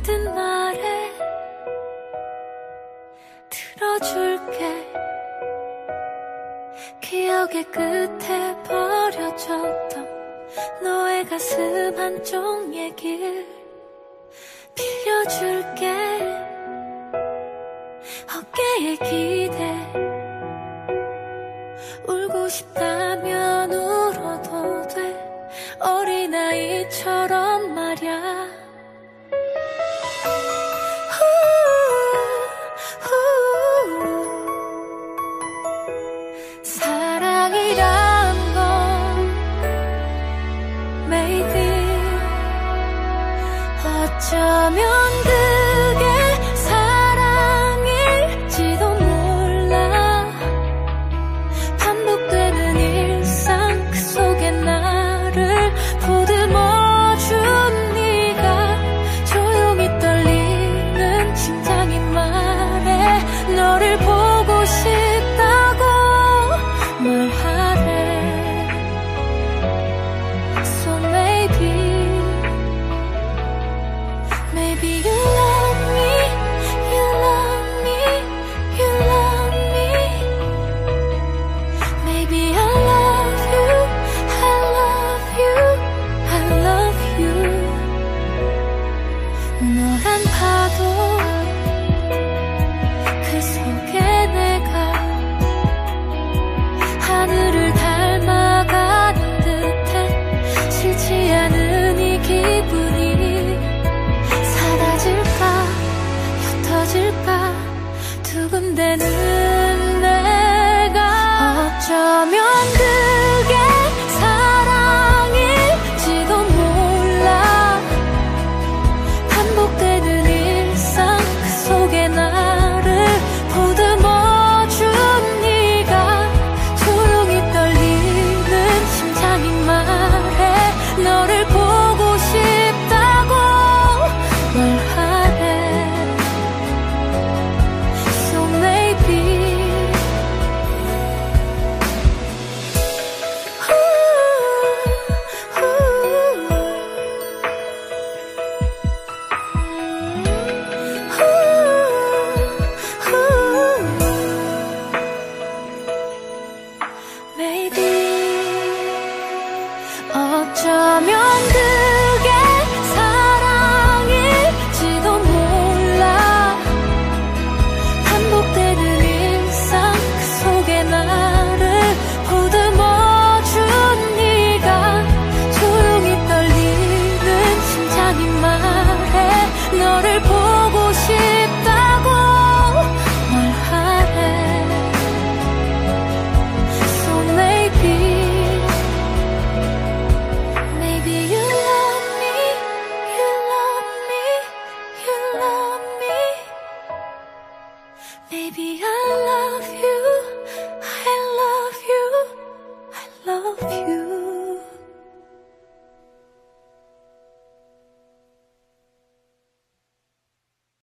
힘든 말에 들어줄게. 기억의 끝에 버려졌던 너의 가슴 한쪽 얘길 빌려줄게. 어깨에 기대. 울고 싶다면 울어도 돼. 어린아이처럼 maybe 어쩌면 그 수근대는 내가 어쩌면 Maybe I love you.